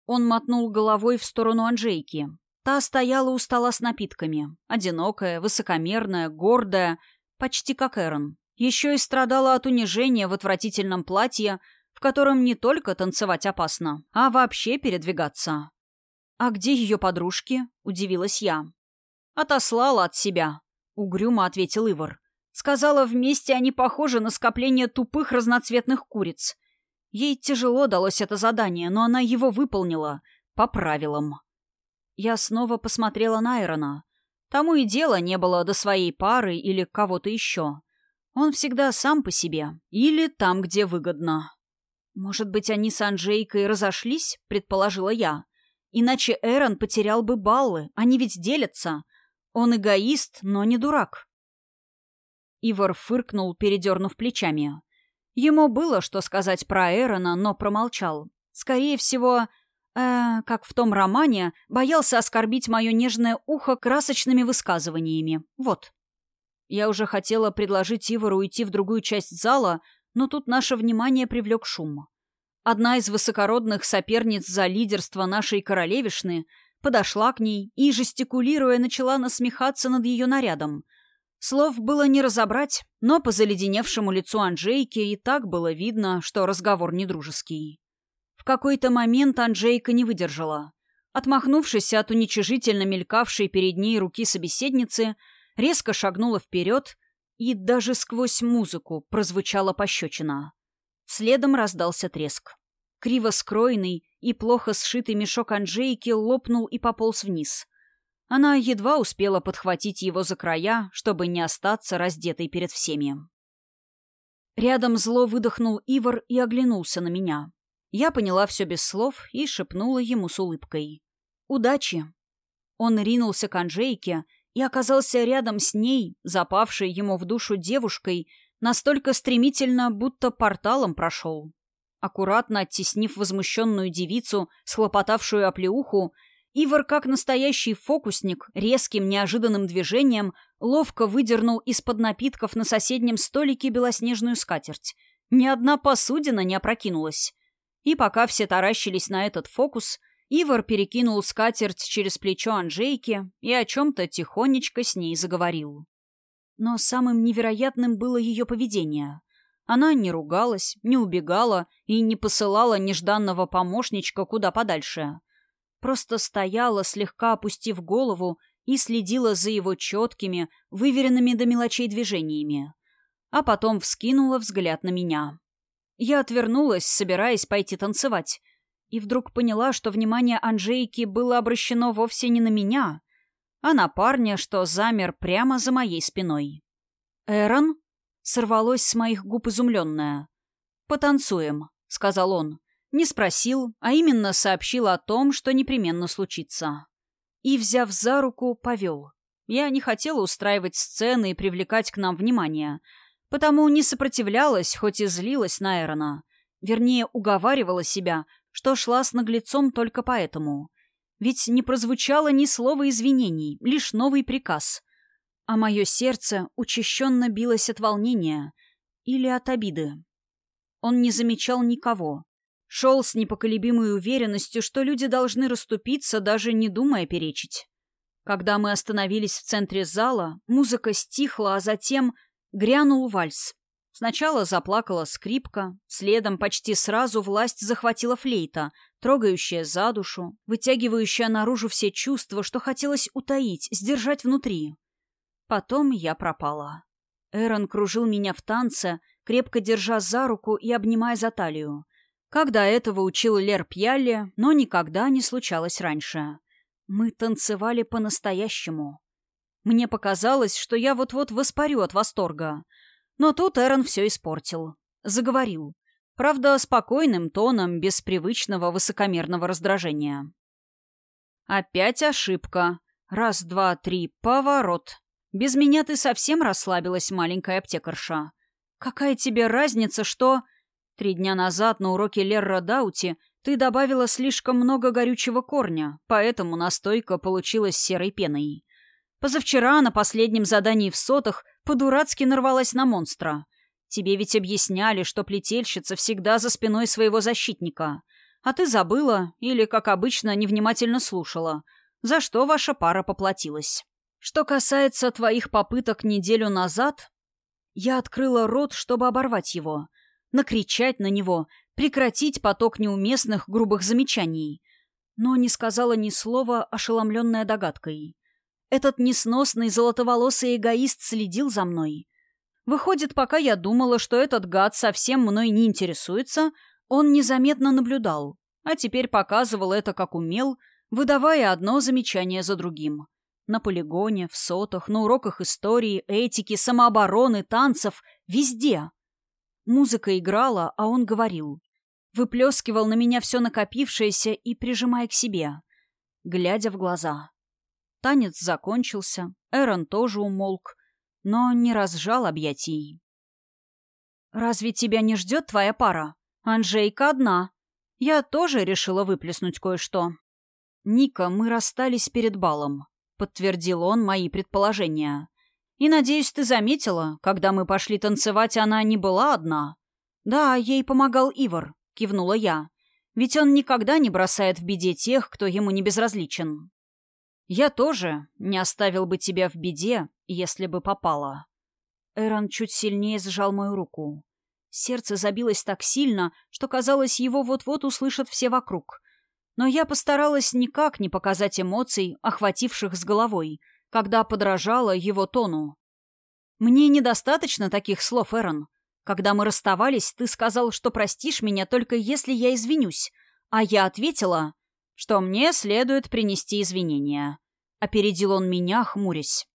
Он мотнул головой в сторону Анжейки. Та стояла у стола с напитками. Одинокая, высокомерная, гордая, почти как Эрон. Еще и страдала от унижения в отвратительном платье, в котором не только танцевать опасно, а вообще передвигаться. «А где ее подружки?» — удивилась я. «Отослала от себя», — угрюмо ответил Ивар. Сказала, вместе они похожи на скопление тупых разноцветных куриц. Ей тяжело далось это задание, но она его выполнила. По правилам. Я снова посмотрела на Айрона. Тому и дела не было до своей пары или кого-то еще. Он всегда сам по себе. Или там, где выгодно. «Может быть, они с Анжейкой разошлись?» — предположила я. «Иначе Эрон потерял бы баллы. Они ведь делятся. Он эгоист, но не дурак». Ивар фыркнул, передернув плечами. Ему было что сказать про Эрона, но промолчал. Скорее всего, э, как в том романе, боялся оскорбить мое нежное ухо красочными высказываниями. Вот. Я уже хотела предложить Ивару уйти в другую часть зала, но тут наше внимание привлек шум. Одна из высокородных соперниц за лидерство нашей королевишны подошла к ней и, жестикулируя, начала насмехаться над ее нарядом, Слов было не разобрать, но по заледеневшему лицу Анжейки и так было видно, что разговор недружеский. В какой-то момент Анжейка не выдержала. Отмахнувшись от уничижительно мелькавшей перед ней руки собеседницы, резко шагнула вперед, и даже сквозь музыку прозвучала пощечина. Следом раздался треск. Криво скроенный и плохо сшитый мешок Анжейки лопнул и пополз вниз. Она едва успела подхватить его за края, чтобы не остаться раздетой перед всеми. Рядом зло выдохнул Ивар и оглянулся на меня. Я поняла все без слов и шепнула ему с улыбкой. «Удачи!» Он ринулся к Анжейке и оказался рядом с ней, запавшей ему в душу девушкой, настолько стремительно, будто порталом прошел. Аккуратно оттеснив возмущенную девицу, схлопотавшую оплеуху, Ивар, как настоящий фокусник, резким неожиданным движением ловко выдернул из-под напитков на соседнем столике белоснежную скатерть. Ни одна посудина не опрокинулась. И пока все таращились на этот фокус, Ивар перекинул скатерть через плечо Анжейки и о чем-то тихонечко с ней заговорил. Но самым невероятным было ее поведение. Она не ругалась, не убегала и не посылала нежданного помощничка куда подальше — просто стояла, слегка опустив голову, и следила за его четкими, выверенными до мелочей движениями. А потом вскинула взгляд на меня. Я отвернулась, собираясь пойти танцевать, и вдруг поняла, что внимание Анжейки было обращено вовсе не на меня, а на парня, что замер прямо за моей спиной. «Эрон?» — сорвалось с моих губ изумленное. «Потанцуем», — сказал он. Не спросил, а именно сообщил о том, что непременно случится. И, взяв за руку, повел. Я не хотела устраивать сцены и привлекать к нам внимание, потому не сопротивлялась, хоть и злилась на Эрона. Вернее, уговаривала себя, что шла с наглецом только поэтому. Ведь не прозвучало ни слова извинений, лишь новый приказ. А мое сердце учащенно билось от волнения или от обиды. Он не замечал никого, Шел с непоколебимой уверенностью, что люди должны расступиться, даже не думая перечить. Когда мы остановились в центре зала, музыка стихла, а затем грянул вальс. Сначала заплакала скрипка, следом почти сразу власть захватила флейта, трогающая за душу, вытягивающая наружу все чувства, что хотелось утаить, сдержать внутри. Потом я пропала. Эрон кружил меня в танце, крепко держа за руку и обнимая за талию. До этого учил Лер Пьялли, но никогда не случалось раньше. Мы танцевали по-настоящему. Мне показалось, что я вот-вот воспарю от восторга. Но тут Эрон все испортил. Заговорил. Правда, спокойным тоном, без привычного высокомерного раздражения. «Опять ошибка. Раз, два, три, поворот. Без меня ты совсем расслабилась, маленькая аптекарша. Какая тебе разница, что... Три дня назад на уроке Лерра Даути ты добавила слишком много горючего корня, поэтому настойка получилась серой пеной. Позавчера на последнем задании в сотах по-дурацки нарвалась на монстра. Тебе ведь объясняли, что плетельщица всегда за спиной своего защитника. А ты забыла или, как обычно, невнимательно слушала, за что ваша пара поплатилась. Что касается твоих попыток неделю назад, я открыла рот, чтобы оборвать его, накричать на него, прекратить поток неуместных грубых замечаний, но не сказала ни слова, ошеломленная догадкой. Этот несносный золотоволосый эгоист следил за мной. Выходит, пока я думала, что этот гад совсем мной не интересуется, он незаметно наблюдал, а теперь показывал это как умел, выдавая одно замечание за другим. На полигоне, в сотах, на уроках истории, этики, самообороны, танцев. Везде. Музыка играла, а он говорил. Выплескивал на меня все накопившееся и прижимая к себе, глядя в глаза. Танец закончился, Эрон тоже умолк, но не разжал объятий. «Разве тебя не ждет твоя пара? Анжейка одна. Я тоже решила выплеснуть кое-что. Ника, мы расстались перед балом. — подтвердил он мои предположения. «И, надеюсь, ты заметила, когда мы пошли танцевать, она не была одна?» «Да, ей помогал Ивар», — кивнула я. «Ведь он никогда не бросает в беде тех, кто ему не безразличен». «Я тоже не оставил бы тебя в беде, если бы попала». Эрон чуть сильнее сжал мою руку. Сердце забилось так сильно, что казалось, его вот-вот услышат все вокруг но я постаралась никак не показать эмоций, охвативших с головой, когда подражала его тону. «Мне недостаточно таких слов, Эрон. Когда мы расставались, ты сказал, что простишь меня только если я извинюсь, а я ответила, что мне следует принести извинения». Опередил он меня, хмурясь.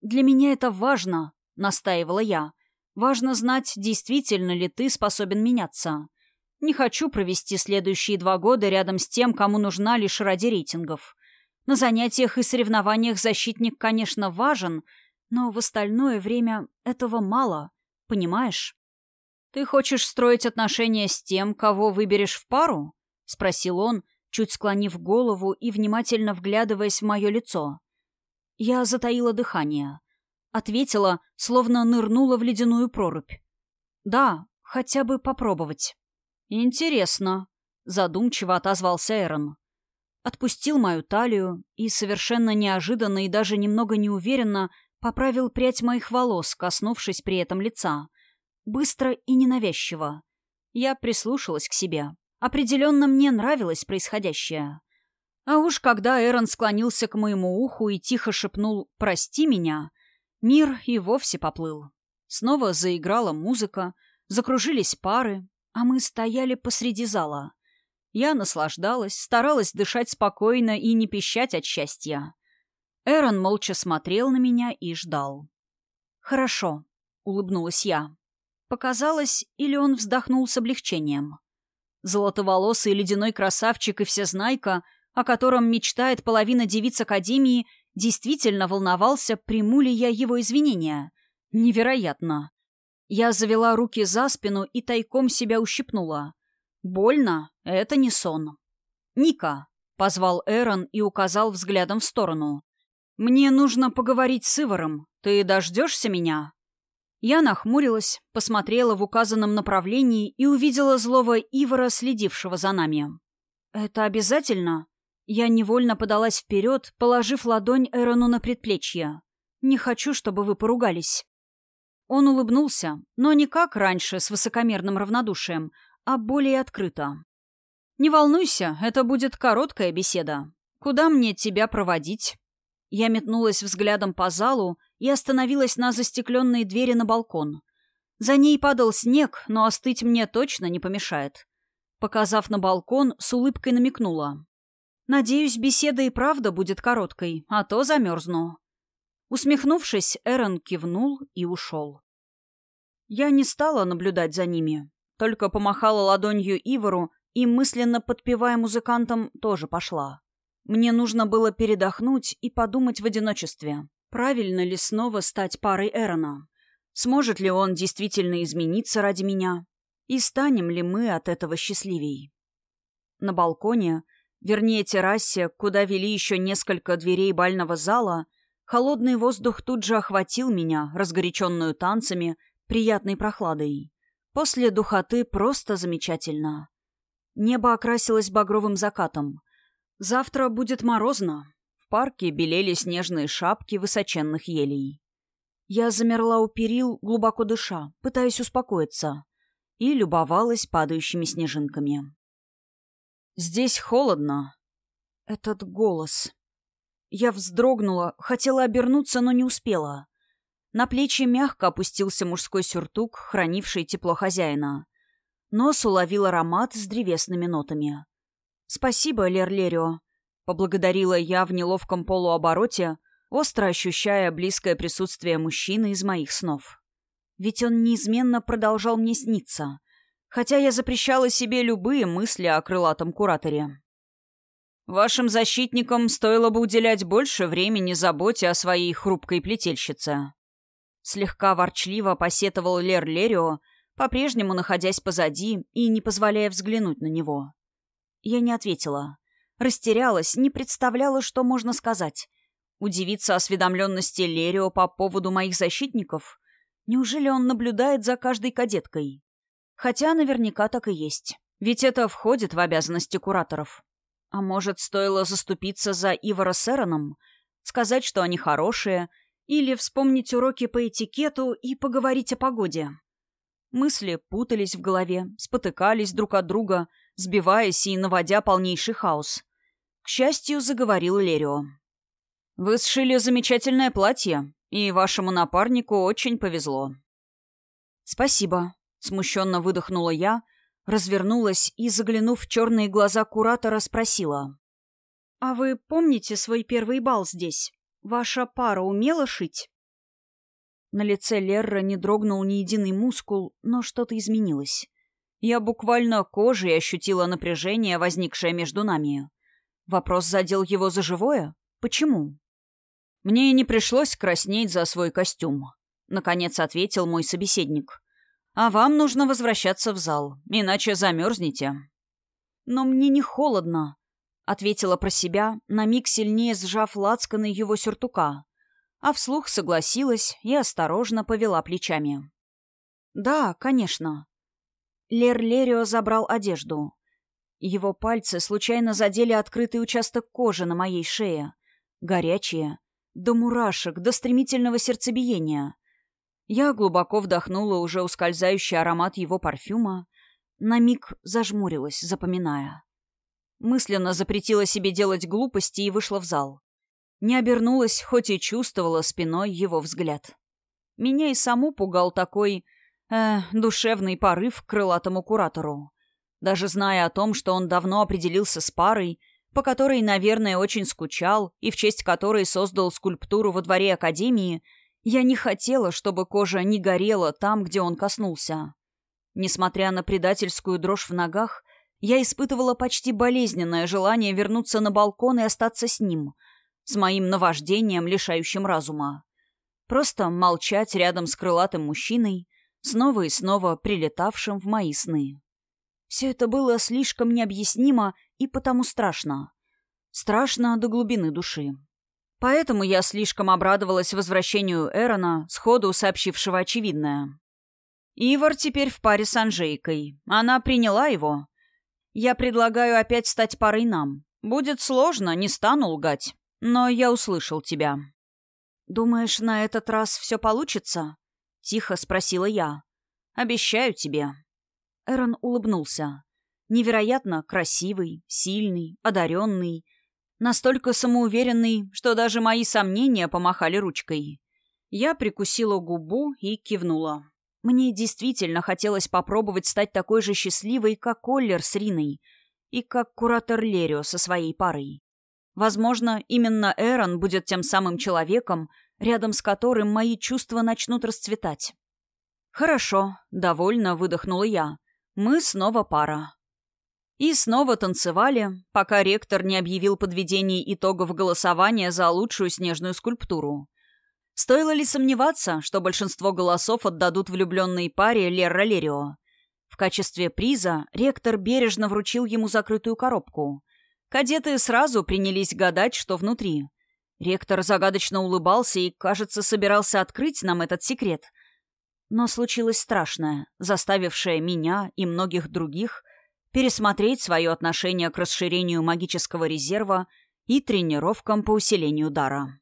«Для меня это важно», — настаивала я. «Важно знать, действительно ли ты способен меняться». Не хочу провести следующие два года рядом с тем, кому нужна лишь ради рейтингов. На занятиях и соревнованиях защитник, конечно, важен, но в остальное время этого мало, понимаешь? «Ты хочешь строить отношения с тем, кого выберешь в пару?» — спросил он, чуть склонив голову и внимательно вглядываясь в мое лицо. Я затаила дыхание. Ответила, словно нырнула в ледяную прорубь. «Да, хотя бы попробовать». «Интересно», — задумчиво отозвался Эрон. Отпустил мою талию и совершенно неожиданно и даже немного неуверенно поправил прядь моих волос, коснувшись при этом лица. Быстро и ненавязчиво. Я прислушалась к себе. Определенно мне нравилось происходящее. А уж когда Эрон склонился к моему уху и тихо шепнул «Прости меня», мир и вовсе поплыл. Снова заиграла музыка, закружились пары, а мы стояли посреди зала. Я наслаждалась, старалась дышать спокойно и не пищать от счастья. Эрон молча смотрел на меня и ждал. «Хорошо», — улыбнулась я. Показалось, или он вздохнул с облегчением. Золотоволосый ледяной красавчик и всезнайка, о котором мечтает половина девиц Академии, действительно волновался, приму ли я его извинения. Невероятно. Я завела руки за спину и тайком себя ущипнула. Больно? Это не сон. «Ника», — позвал Эрон и указал взглядом в сторону. «Мне нужно поговорить с Иваром. Ты дождешься меня?» Я нахмурилась, посмотрела в указанном направлении и увидела злого Ивара, следившего за нами. «Это обязательно?» Я невольно подалась вперед, положив ладонь Эрону на предплечье. «Не хочу, чтобы вы поругались». Он улыбнулся, но не как раньше, с высокомерным равнодушием, а более открыто. «Не волнуйся, это будет короткая беседа. Куда мне тебя проводить?» Я метнулась взглядом по залу и остановилась на застекленной двери на балкон. За ней падал снег, но остыть мне точно не помешает. Показав на балкон, с улыбкой намекнула. «Надеюсь, беседа и правда будет короткой, а то замерзну». Усмехнувшись, Эрон кивнул и ушел. Я не стала наблюдать за ними, только помахала ладонью Ивору и, мысленно подпевая музыкантам, тоже пошла. Мне нужно было передохнуть и подумать в одиночестве, правильно ли снова стать парой Эрона. Сможет ли он действительно измениться ради меня? И станем ли мы от этого счастливей? На балконе, вернее террасе, куда вели еще несколько дверей бального зала, холодный воздух тут же охватил меня, разгоряченную танцами, приятной прохладой. После духоты просто замечательно. Небо окрасилось багровым закатом. Завтра будет морозно. В парке белели снежные шапки высоченных елей. Я замерла у перил, глубоко дыша, пытаясь успокоиться, и любовалась падающими снежинками. «Здесь холодно». Этот голос. Я вздрогнула, хотела обернуться, но не успела. На плечи мягко опустился мужской сюртук, хранивший тепло хозяина. Нос уловил аромат с древесными нотами. «Спасибо, Лерлерио», — поблагодарила я в неловком полуобороте, остро ощущая близкое присутствие мужчины из моих снов. Ведь он неизменно продолжал мне сниться, хотя я запрещала себе любые мысли о крылатом кураторе. «Вашим защитникам стоило бы уделять больше времени заботе о своей хрупкой плетельщице». Слегка ворчливо посетовал Лер Лерио, по-прежнему находясь позади и не позволяя взглянуть на него. Я не ответила. Растерялась, не представляла, что можно сказать. Удивиться осведомленности Лерио по поводу моих защитников? Неужели он наблюдает за каждой кадеткой? Хотя наверняка так и есть. Ведь это входит в обязанности кураторов. А может, стоило заступиться за Ивара с Эроном? Сказать, что они хорошие? Или вспомнить уроки по этикету и поговорить о погоде? Мысли путались в голове, спотыкались друг от друга, сбиваясь и наводя полнейший хаос. К счастью, заговорил Лерио. «Вы сшили замечательное платье, и вашему напарнику очень повезло». «Спасибо», — смущенно выдохнула я, развернулась и, заглянув в черные глаза куратора, спросила. «А вы помните свой первый бал здесь? Ваша пара умела шить?» На лице Лерра не дрогнул ни единый мускул, но что-то изменилось. Я буквально кожей ощутила напряжение, возникшее между нами. Вопрос задел его за живое? Почему? Мне не пришлось краснеть за свой костюм. Наконец ответил мой собеседник. А вам нужно возвращаться в зал, иначе замерзнете. Но мне не холодно, ответила про себя, на миг сильнее сжав лацканы его сюртука а вслух согласилась и осторожно повела плечами. «Да, конечно». Лер Лерио забрал одежду. Его пальцы случайно задели открытый участок кожи на моей шее. Горячие, до мурашек, до стремительного сердцебиения. Я глубоко вдохнула уже ускользающий аромат его парфюма, на миг зажмурилась, запоминая. Мысленно запретила себе делать глупости и вышла в зал. Не обернулась, хоть и чувствовала спиной его взгляд. Меня и саму пугал такой, э, душевный порыв к крылатому куратору. Даже зная о том, что он давно определился с парой, по которой, наверное, очень скучал и в честь которой создал скульптуру во дворе Академии, я не хотела, чтобы кожа не горела там, где он коснулся. Несмотря на предательскую дрожь в ногах, я испытывала почти болезненное желание вернуться на балкон и остаться с ним — с моим наваждением, лишающим разума. Просто молчать рядом с крылатым мужчиной, снова и снова прилетавшим в мои сны. Все это было слишком необъяснимо и потому страшно. Страшно до глубины души. Поэтому я слишком обрадовалась возвращению Эрона, сходу сообщившего очевидное. Ивар теперь в паре с Анжейкой. Она приняла его. Я предлагаю опять стать парой нам. Будет сложно, не стану лгать. Но я услышал тебя. «Думаешь, на этот раз все получится?» — тихо спросила я. «Обещаю тебе». Эрон улыбнулся. Невероятно красивый, сильный, одаренный. Настолько самоуверенный, что даже мои сомнения помахали ручкой. Я прикусила губу и кивнула. Мне действительно хотелось попробовать стать такой же счастливой, как Оллер с Риной, и как куратор Лерио со своей парой. Возможно, именно Эрон будет тем самым человеком, рядом с которым мои чувства начнут расцветать. «Хорошо», — довольно выдохнула я. «Мы снова пара». И снова танцевали, пока ректор не объявил подведение итогов голосования за лучшую снежную скульптуру. Стоило ли сомневаться, что большинство голосов отдадут влюбленной паре Лерра Лерио? В качестве приза ректор бережно вручил ему закрытую коробку. Кадеты сразу принялись гадать, что внутри. Ректор загадочно улыбался и, кажется, собирался открыть нам этот секрет. Но случилось страшное, заставившее меня и многих других пересмотреть свое отношение к расширению магического резерва и тренировкам по усилению дара.